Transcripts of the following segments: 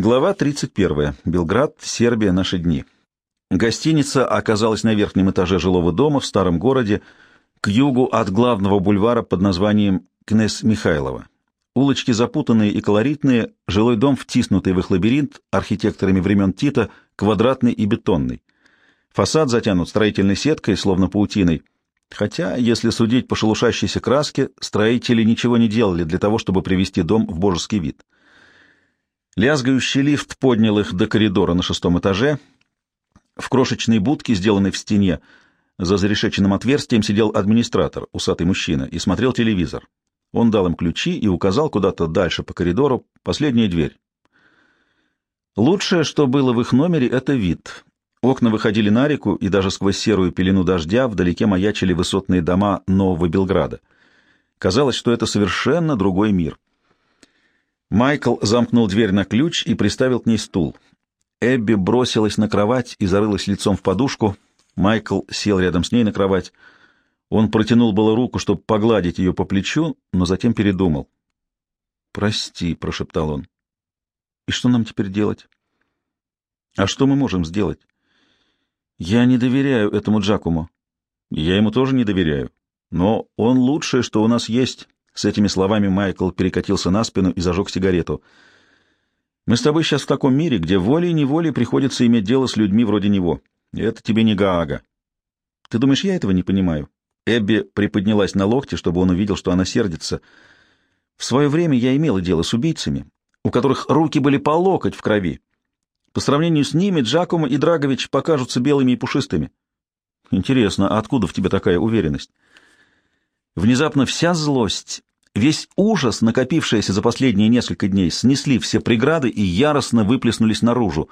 Глава 31. Белград, Сербия, наши дни. Гостиница оказалась на верхнем этаже жилого дома в старом городе, к югу от главного бульвара под названием Кнес Михайлова. Улочки запутанные и колоритные, жилой дом втиснутый в их лабиринт архитекторами времен Тита, квадратный и бетонный. Фасад затянут строительной сеткой, словно паутиной. Хотя, если судить по шелушащейся краске, строители ничего не делали для того, чтобы привести дом в божеский вид. Лязгающий лифт поднял их до коридора на шестом этаже. В крошечной будке, сделанной в стене, за зарешеченным отверстием сидел администратор, усатый мужчина, и смотрел телевизор. Он дал им ключи и указал куда-то дальше по коридору, последняя дверь. Лучшее, что было в их номере, — это вид. Окна выходили на реку, и даже сквозь серую пелену дождя вдалеке маячили высотные дома Нового Белграда. Казалось, что это совершенно другой мир. Майкл замкнул дверь на ключ и приставил к ней стул. Эбби бросилась на кровать и зарылась лицом в подушку. Майкл сел рядом с ней на кровать. Он протянул было руку, чтобы погладить ее по плечу, но затем передумал. «Прости», — прошептал он. «И что нам теперь делать?» «А что мы можем сделать?» «Я не доверяю этому Джакуму». «Я ему тоже не доверяю. Но он лучшее, что у нас есть. С этими словами Майкл перекатился на спину и зажег сигарету. «Мы с тобой сейчас в таком мире, где волей-неволей приходится иметь дело с людьми вроде него. Это тебе не Гаага. Ты думаешь, я этого не понимаю?» Эбби приподнялась на локте, чтобы он увидел, что она сердится. «В свое время я имела дело с убийцами, у которых руки были по локоть в крови. По сравнению с ними Джакомо и Драгович покажутся белыми и пушистыми. Интересно, а откуда в тебе такая уверенность?» Внезапно вся злость Весь ужас, накопившийся за последние несколько дней, снесли все преграды и яростно выплеснулись наружу.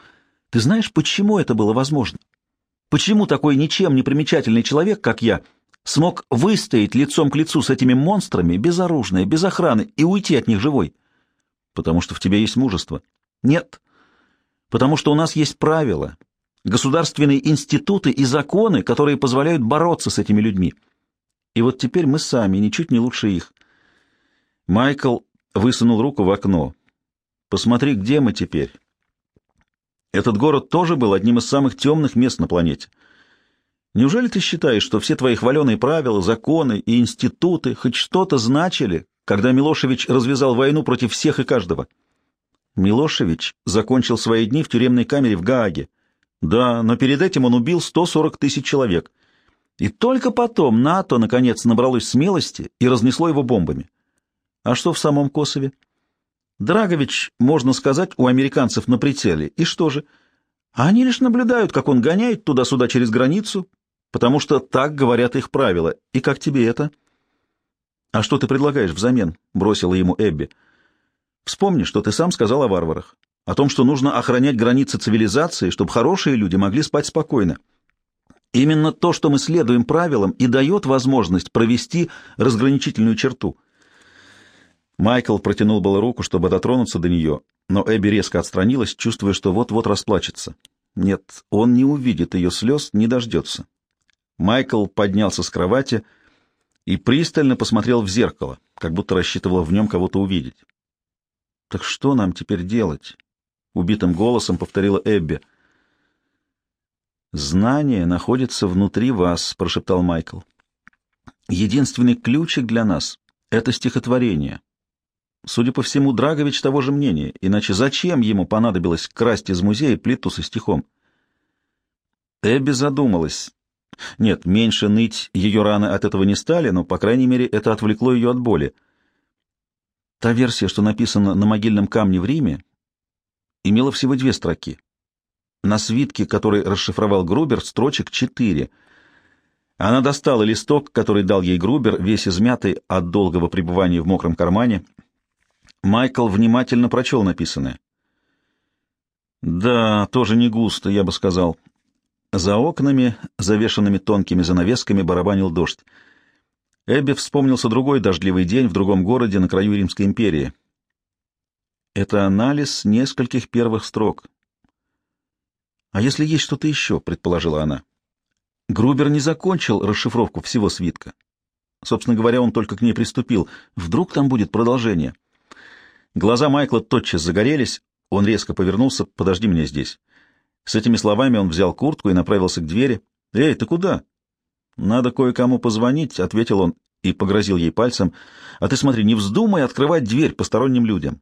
Ты знаешь, почему это было возможно? Почему такой ничем не примечательный человек, как я, смог выстоять лицом к лицу с этими монстрами, безоружные, без охраны, и уйти от них живой? Потому что в тебе есть мужество. Нет. Потому что у нас есть правила, государственные институты и законы, которые позволяют бороться с этими людьми. И вот теперь мы сами ничуть не лучше их. Майкл высунул руку в окно. «Посмотри, где мы теперь?» Этот город тоже был одним из самых темных мест на планете. Неужели ты считаешь, что все твои хваленые правила, законы и институты хоть что-то значили, когда Милошевич развязал войну против всех и каждого? Милошевич закончил свои дни в тюремной камере в Гааге. Да, но перед этим он убил 140 тысяч человек. И только потом НАТО, наконец, набралось смелости и разнесло его бомбами. А что в самом Косове? Драгович, можно сказать, у американцев на прицеле. И что же? А они лишь наблюдают, как он гоняет туда-сюда через границу, потому что так говорят их правила. И как тебе это? А что ты предлагаешь взамен? Бросила ему Эбби. Вспомни, что ты сам сказал о варварах. О том, что нужно охранять границы цивилизации, чтобы хорошие люди могли спать спокойно. Именно то, что мы следуем правилам, и дает возможность провести разграничительную черту — Майкл протянул было руку, чтобы дотронуться до нее, но Эбби резко отстранилась, чувствуя, что вот-вот расплачется. Нет, он не увидит ее слез, не дождется. Майкл поднялся с кровати и пристально посмотрел в зеркало, как будто рассчитывал в нем кого-то увидеть. «Так что нам теперь делать?» — убитым голосом повторила Эбби. «Знание находится внутри вас», — прошептал Майкл. «Единственный ключик для нас — это стихотворение. Судя по всему, Драгович того же мнения, иначе зачем ему понадобилось красть из музея плиту со стихом? Эбби задумалась. Нет, меньше ныть ее раны от этого не стали, но, по крайней мере, это отвлекло ее от боли. Та версия, что написана на могильном камне в Риме, имела всего две строки. На свитке, который расшифровал Грубер, строчек четыре. Она достала листок, который дал ей Грубер, весь измятый от долгого пребывания в мокром кармане, Майкл внимательно прочел написанное. «Да, тоже не густо, я бы сказал». За окнами, завешенными тонкими занавесками, барабанил дождь. Эбби вспомнился другой дождливый день в другом городе на краю Римской империи. Это анализ нескольких первых строк. «А если есть что-то еще?» — предположила она. Грубер не закончил расшифровку всего свитка. Собственно говоря, он только к ней приступил. Вдруг там будет продолжение. Глаза Майкла тотчас загорелись. Он резко повернулся. «Подожди меня здесь». С этими словами он взял куртку и направился к двери. «Эй, ты куда?» «Надо кое-кому позвонить», — ответил он и погрозил ей пальцем. «А ты смотри, не вздумай открывать дверь посторонним людям».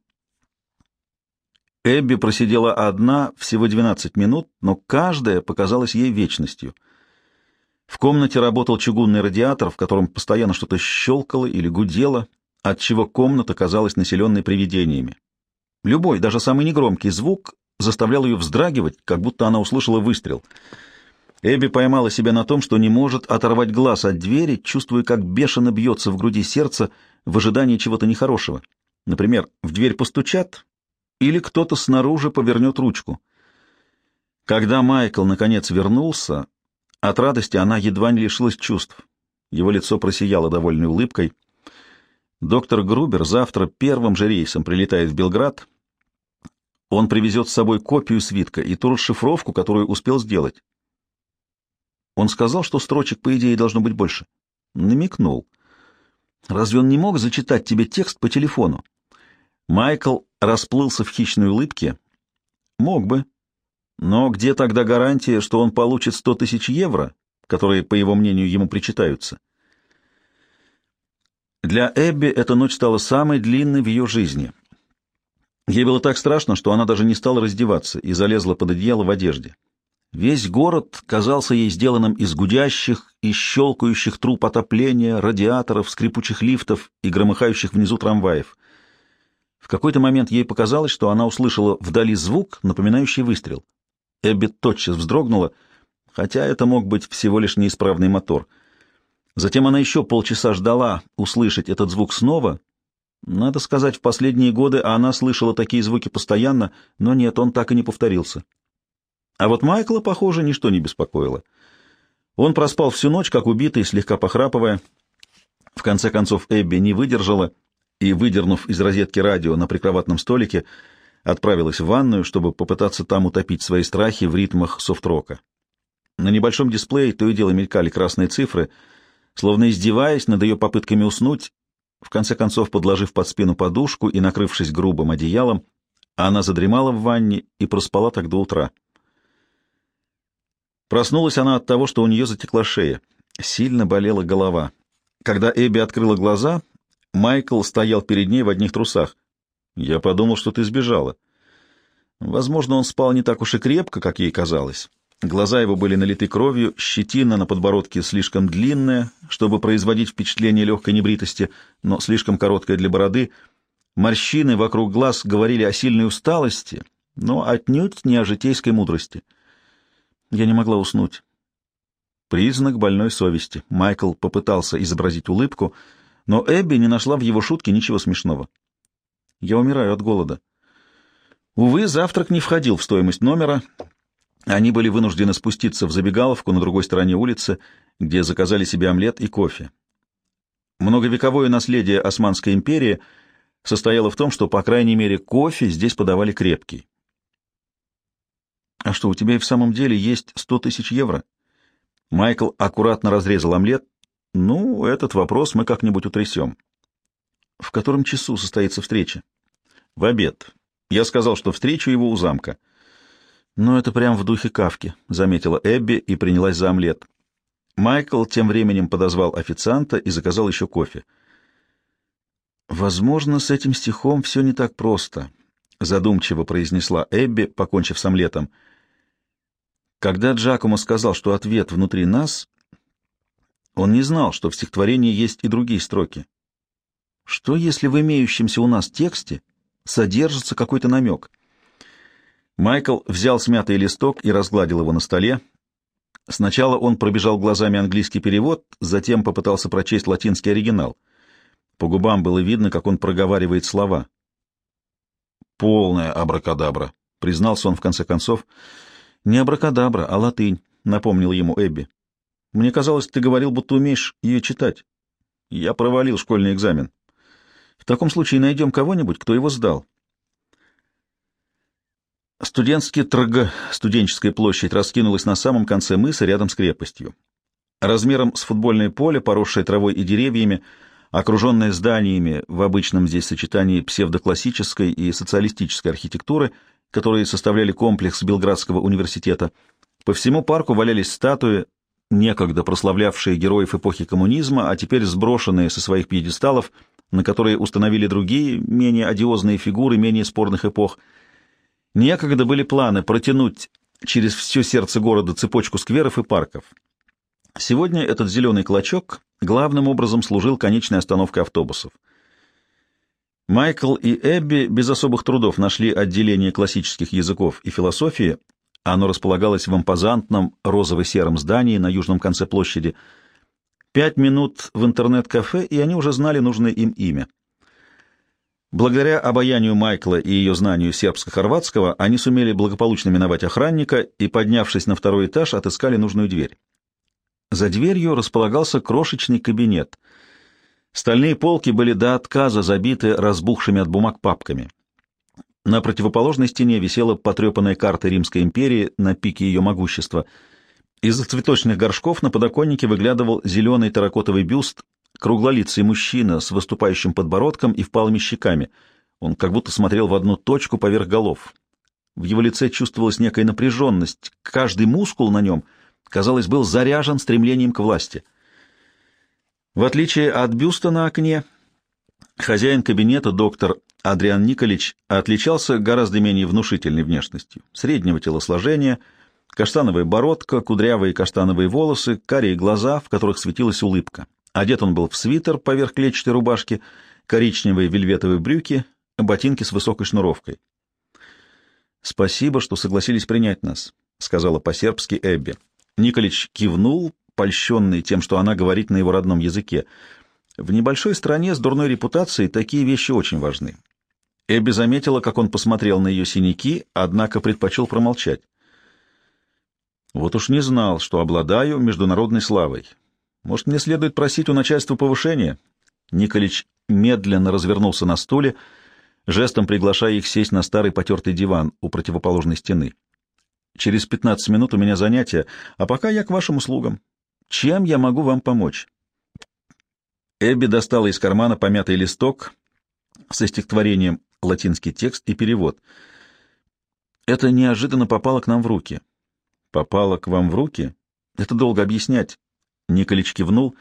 Эбби просидела одна всего 12 минут, но каждая показалась ей вечностью. В комнате работал чугунный радиатор, в котором постоянно что-то щелкало или гудело, отчего комната казалась населенной привидениями. Любой, даже самый негромкий звук заставлял ее вздрагивать, как будто она услышала выстрел. Эбби поймала себя на том, что не может оторвать глаз от двери, чувствуя, как бешено бьется в груди сердце в ожидании чего-то нехорошего. Например, в дверь постучат, или кто-то снаружи повернет ручку. Когда Майкл наконец вернулся, от радости она едва не лишилась чувств. Его лицо просияло довольной улыбкой. Доктор Грубер завтра первым же рейсом прилетает в Белград. Он привезет с собой копию свитка и ту расшифровку, которую успел сделать. Он сказал, что строчек, по идее, должно быть больше. Намекнул. Разве он не мог зачитать тебе текст по телефону? Майкл расплылся в хищной улыбке. Мог бы. Но где тогда гарантия, что он получит сто тысяч евро, которые, по его мнению, ему причитаются? Для Эбби эта ночь стала самой длинной в ее жизни. Ей было так страшно, что она даже не стала раздеваться и залезла под одеяло в одежде. Весь город казался ей сделанным из гудящих и щелкающих труб отопления, радиаторов, скрипучих лифтов и громыхающих внизу трамваев. В какой-то момент ей показалось, что она услышала вдали звук, напоминающий выстрел. Эбби тотчас вздрогнула, хотя это мог быть всего лишь неисправный мотор. Затем она еще полчаса ждала услышать этот звук снова. Надо сказать, в последние годы она слышала такие звуки постоянно, но нет, он так и не повторился. А вот Майкла, похоже, ничто не беспокоило. Он проспал всю ночь, как убитый, слегка похрапывая. В конце концов Эбби не выдержала — и, выдернув из розетки радио на прикроватном столике, отправилась в ванную, чтобы попытаться там утопить свои страхи в ритмах софт-рока. На небольшом дисплее то и дело мелькали красные цифры, словно издеваясь над ее попытками уснуть, в конце концов, подложив под спину подушку и накрывшись грубым одеялом, она задремала в ванне и проспала так до утра. Проснулась она от того, что у нее затекла шея. Сильно болела голова. Когда Эбби открыла глаза, Майкл стоял перед ней в одних трусах. «Я подумал, что ты сбежала». Возможно, он спал не так уж и крепко, как ей казалось. Глаза его были налиты кровью, щетина на подбородке слишком длинная, чтобы производить впечатление легкой небритости, но слишком короткая для бороды. Морщины вокруг глаз говорили о сильной усталости, но отнюдь не о житейской мудрости. Я не могла уснуть. Признак больной совести. Майкл попытался изобразить улыбку — но Эбби не нашла в его шутке ничего смешного. «Я умираю от голода». Увы, завтрак не входил в стоимость номера. Они были вынуждены спуститься в забегаловку на другой стороне улицы, где заказали себе омлет и кофе. Многовековое наследие Османской империи состояло в том, что, по крайней мере, кофе здесь подавали крепкий. «А что, у тебя и в самом деле есть сто тысяч евро?» Майкл аккуратно разрезал омлет, ну, этот вопрос мы как-нибудь утрясем. В котором часу состоится встреча? В обед. Я сказал, что встречу его у замка. Ну, это прям в духе Кавки, заметила Эбби и принялась за омлет. Майкл тем временем подозвал официанта и заказал еще кофе. «Возможно, с этим стихом все не так просто», — задумчиво произнесла Эбби, покончив с омлетом. Когда Джакомо сказал, что ответ внутри нас, он не знал, что в стихотворении есть и другие строки. Что, если в имеющемся у нас тексте содержится какой-то намек? Майкл взял смятый листок и разгладил его на столе. Сначала он пробежал глазами английский перевод, затем попытался прочесть латинский оригинал. По губам было видно, как он проговаривает слова. «Полная абракадабра», — признался он в конце концов. «Не абракадабра, а латынь», — напомнил ему Эбби. Мне казалось, ты говорил, будто умеешь ее читать. Я провалил школьный экзамен. В таком случае найдем кого-нибудь, кто его сдал. Студентский торг, студенческая площадь, раскинулась на самом конце мыса рядом с крепостью. Размером с футбольное поле, поросшее травой и деревьями, окруженное зданиями в обычном здесь сочетании псевдоклассической и социалистической архитектуры, которые составляли комплекс Белградского университета. По всему парку валялись статуи, некогда прославлявшие героев эпохи коммунизма, а теперь сброшенные со своих пьедесталов, на которые установили другие, менее одиозные фигуры менее спорных эпох. Некогда были планы протянуть через все сердце города цепочку скверов и парков. Сегодня этот зеленый клочок главным образом служил конечной остановкой автобусов. Майкл и Эбби без особых трудов нашли отделение классических языков и философии. Оно располагалось в импозантном розово-сером здании на южном конце площади. Пять минут в интернет-кафе, и они уже знали нужное им имя. Благодаря обаянию Майкла и ее знанию сербско-хорватского они сумели благополучно миновать охранника и, поднявшись на второй этаж, отыскали нужную дверь. За дверью располагался крошечный кабинет. Стальные полки были до отказа забиты разбухшими от бумаг папками. На противоположной стене висела потрепанная карта Римской империи на пике ее могущества. Из-за цветочных горшков на подоконнике выглядывал зеленый терракотовый бюст, круглолицый мужчина с выступающим подбородком и впалыми щеками. Он как будто смотрел в одну точку поверх голов. В его лице чувствовалась некая напряженность, каждый мускул на нем — казалось, был заряжен стремлением к власти. В отличие от бюста на окне, хозяин кабинета, доктор Адриан Николич, отличался гораздо менее внушительной внешностью, среднего телосложения, каштановая бородка, кудрявые каштановые волосы, карие глаза, в которых светилась улыбка. Одет он был в свитер поверх клетчатой рубашки, коричневые вельветовые брюки, ботинки с высокой шнуровкой. «Спасибо, что согласились принять нас», — сказала по-сербски Эбби. Николич кивнул, польщенный тем, что она говорит на его родном языке. В небольшой стране с дурной репутацией такие вещи очень важны. Эбби заметила, как он посмотрел на ее синяки, однако предпочел промолчать. Вот уж не знал, что обладаю международной славой. Может, мне следует просить у начальства повышения? Николич медленно развернулся на стуле, жестом приглашая их сесть на старый потертый диван у противоположной стены. Через пятнадцать минут у меня занятия, а пока я к вашим услугам. Чем я могу вам помочь?» Эбби достала из кармана помятый листок со стихотворением латинский текст и перевод. Это неожиданно попало к нам в руки. Попало к вам в руки? Это долго объяснять. Николич кивнул.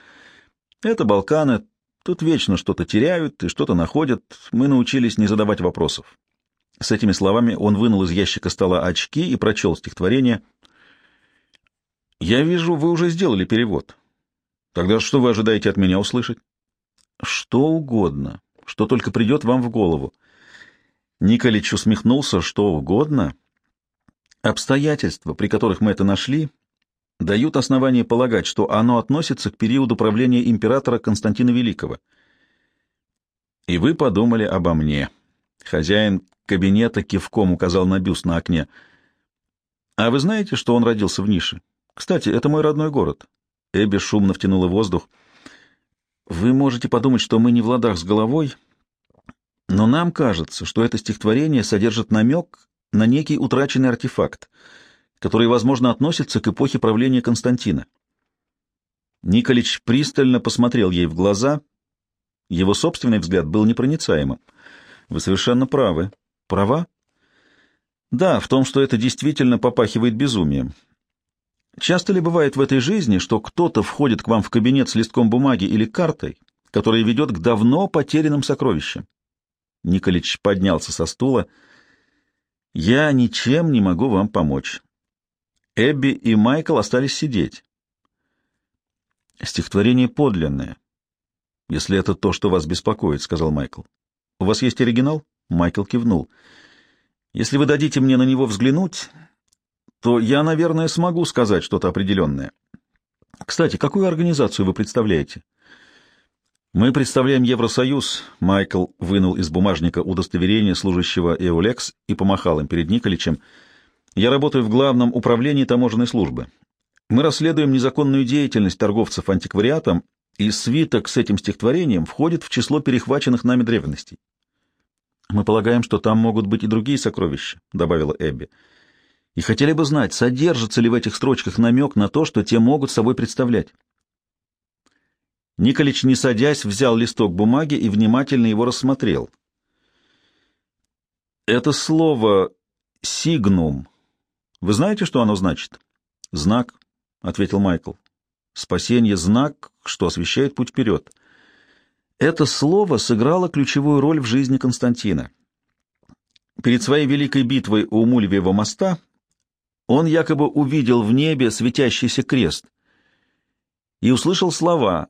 Это Балканы. Тут вечно что-то теряют и что-то находят. Мы научились не задавать вопросов. С этими словами он вынул из ящика стола очки и прочел стихотворение. «Я вижу, вы уже сделали перевод. Тогда что вы ожидаете от меня услышать?» «Что угодно, что только придет вам в голову». Николич усмехнулся, что угодно. Обстоятельства, при которых мы это нашли, дают основание полагать, что оно относится к периоду правления императора Константина Великого. И вы подумали обо мне. Хозяин кабинета кивком указал на бюст на окне. «А вы знаете, что он родился в Нише? Кстати, это мой родной город». Эбби шумно втянула воздух. «Вы можете подумать, что мы не в ладах с головой, но нам кажется, что это стихотворение содержит намек на некий утраченный артефакт, который, возможно, относится к эпохе правления Константина». Николич пристально посмотрел ей в глаза. Его собственный взгляд был непроницаемым. «Вы совершенно правы», Права? Да, в том, что это действительно попахивает безумием. Часто ли бывает в этой жизни, что кто-то входит к вам в кабинет с листком бумаги или картой, которая ведет к давно потерянным сокровищам? Николич поднялся со стула. «Я ничем не могу вам помочь». Эбби и Майкл остались сидеть. «Стихотворение подлинное, если это то, что вас беспокоит», — сказал Майкл. «У вас есть оригинал?» Майкл кивнул. «Если вы дадите мне на него взглянуть, то я, наверное, смогу сказать что-то определенное. Кстати, какую организацию вы представляете?» «Мы представляем Евросоюз», — Майкл вынул из бумажника удостоверение служащего Эолекс и помахал им перед Николичем. «Я работаю в главном управлении таможенной службы. Мы расследуем незаконную деятельность торговцев антиквариатом, и свиток с этим стихотворением входит в число перехваченных нами древностей. «Мы полагаем, что там могут быть и другие сокровища», — добавила Эбби. «И хотели бы знать, содержится ли в этих строчках намек на то, что те могут собой представлять». Николич, не садясь, взял листок бумаги и внимательно его рассмотрел. «Это слово сигнум. Вы знаете, что оно значит? Знак, — ответил Майкл. Спасение — знак, что освещает путь вперед. Это слово сыграло ключевую роль в жизни Константина. Перед своей великой битвой у Мульвиева моста он якобы увидел в небе светящийся крест и услышал слова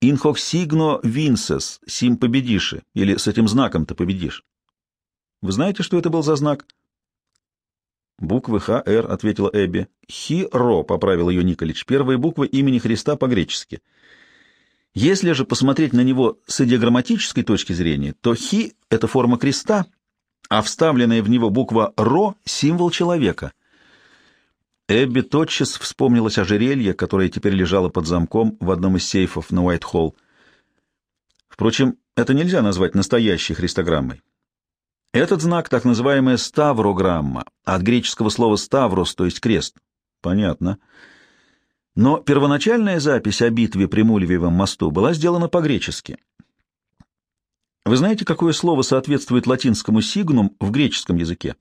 «Инхок сигно винсес, сим победиши» или «С этим знаком ты победишь». Вы знаете, что это был за знак? Буквы Х, Р, ответила Эбби. Хи-ро, поправил ее Николич, первые буквы имени Христа по-гречески. Если же посмотреть на него с идиограмматической точки зрения, то хи — это форма креста, а вставленная в него буква «ро» — символ человека. Эбби тотчас вспомнилось ожерелье, которое теперь лежало под замком в одном из сейфов на Уайт-Холл. Впрочем, это нельзя назвать настоящей христограммой. Этот знак — так называемая ставрограмма, от греческого слова «ставрос», то есть «крест». Понятно. Но первоначальная запись о битве при Мульвиевом мосту была сделана по-гречески. Вы знаете, какое слово соответствует латинскому «сигнум» в греческом языке?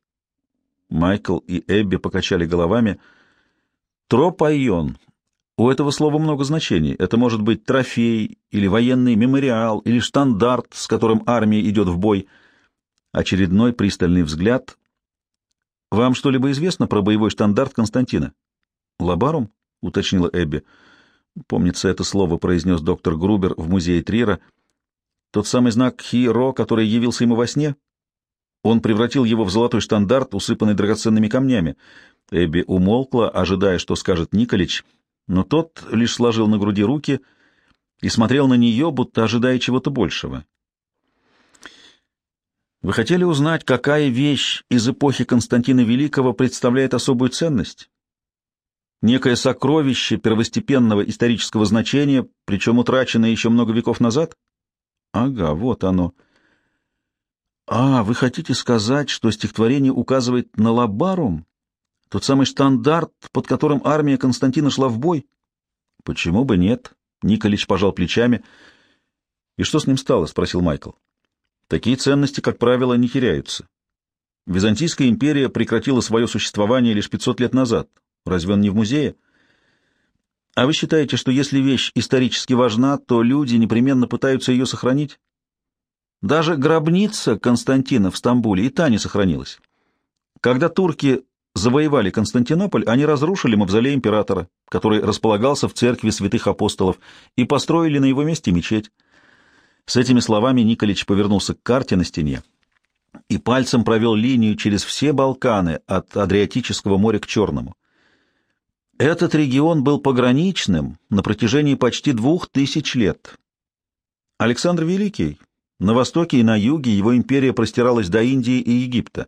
Майкл и Эбби покачали головами. Тропайон. У этого слова много значений. Это может быть трофей, или военный мемориал, или штандарт, с которым армия идет в бой — Очередной пристальный взгляд. «Вам что-либо известно про боевой стандарт Константина?» «Лабарум?» — уточнила Эбби. Помнится, это слово произнес доктор Грубер в музее Трира. Тот самый знак Хиро, который явился ему во сне? Он превратил его в золотой штандарт, усыпанный драгоценными камнями. Эбби умолкла, ожидая, что скажет Николич, но тот лишь сложил на груди руки и смотрел на нее, будто ожидая чего-то большего. Вы хотели узнать, какая вещь из эпохи Константина Великого представляет особую ценность? Некое сокровище первостепенного исторического значения, причем утраченное еще много веков назад? Ага, вот оно. А, вы хотите сказать, что стихотворение указывает на лабарум? Тот самый стандарт, под которым армия Константина шла в бой? Почему бы нет? Николич пожал плечами. И что с ним стало? спросил Майкл. Такие ценности, как правило, не теряются. Византийская империя прекратила свое существование лишь 500 лет назад. Разве он не в музее? А вы считаете, что если вещь исторически важна, то люди непременно пытаются ее сохранить? Даже гробница Константина в Стамбуле и та не сохранилась. Когда турки завоевали Константинополь, они разрушили мавзолей императора, который располагался в церкви святых апостолов, и построили на его месте мечеть. С этими словами Николич повернулся к карте на стене и пальцем провел линию через все Балканы от Адриатического моря к Черному. Этот регион был пограничным на протяжении почти двух тысяч лет. Александр Великий, на востоке и на юге его империя простиралась до Индии и Египта,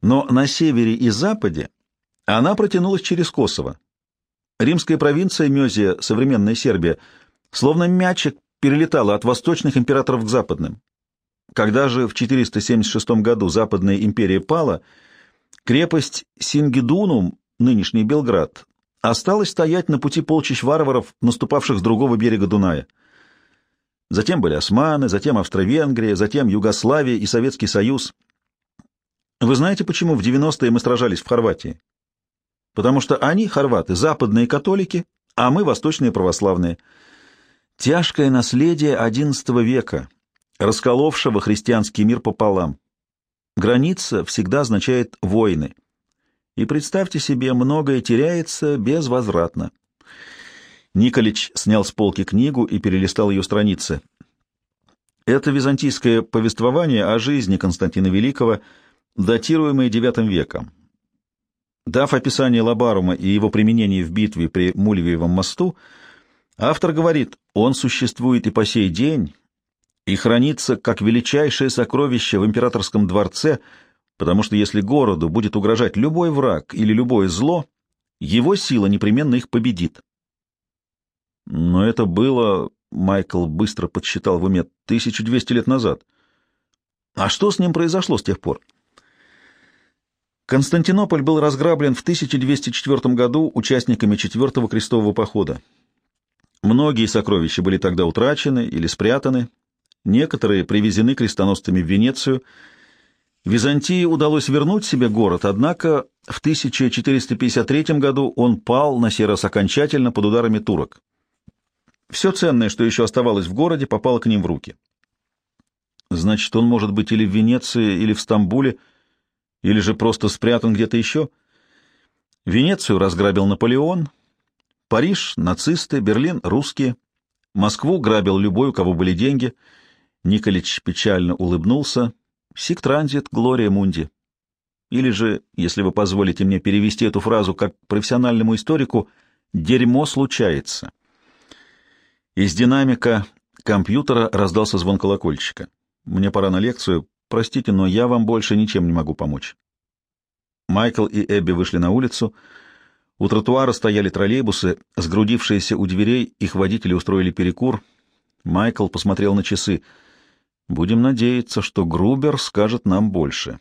но на севере и западе она протянулась через Косово. Римская провинция Мезия, современная Сербия, словно мячик перелетала от восточных императоров к западным. Когда же в 476 году Западная империя пала, крепость Сингидунум, нынешний Белград, осталась стоять на пути полчищ варваров, наступавших с другого берега Дуная. Затем были османы, затем Австро-Венгрия, затем Югославия и Советский Союз. Вы знаете, почему в 90-е мы сражались в Хорватии? Потому что они, хорваты, западные католики, а мы восточные православные – Тяжкое наследие XI века, расколовшего христианский мир пополам. Граница всегда означает войны. И представьте себе, многое теряется безвозвратно. Николич снял с полки книгу и перелистал ее страницы. Это византийское повествование о жизни Константина Великого, датируемое IX веком. Дав описание Лабарума и его применение в битве при Мульвиевом мосту, Автор говорит, он существует и по сей день, и хранится как величайшее сокровище в императорском дворце, потому что если городу будет угрожать любой враг или любое зло, его сила непременно их победит. Но это было, Майкл быстро подсчитал в уме, 1200 лет назад. А что с ним произошло с тех пор? Константинополь был разграблен в 1204 году участниками Четвертого крестового похода. Многие сокровища были тогда утрачены или спрятаны, некоторые привезены крестоносцами в Венецию. Византии удалось вернуть себе город, однако в 1453 году он пал на сей окончательно под ударами турок. Все ценное, что еще оставалось в городе, попало к ним в руки. Значит, он может быть или в Венеции, или в Стамбуле, или же просто спрятан где-то еще. Венецию разграбил Наполеон, Париж — нацисты, Берлин — русские, Москву грабил любой, у кого были деньги. Николич печально улыбнулся. Сик транзит, Глория Мунди. Или же, если вы позволите мне перевести эту фразу как профессиональному историку, «дерьмо случается». Из динамика компьютера раздался звон колокольчика. «Мне пора на лекцию. Простите, но я вам больше ничем не могу помочь». Майкл и Эбби вышли на улицу. У тротуара стояли троллейбусы, сгрудившиеся у дверей, их водители устроили перекур. Майкл посмотрел на часы. «Будем надеяться, что Грубер скажет нам больше».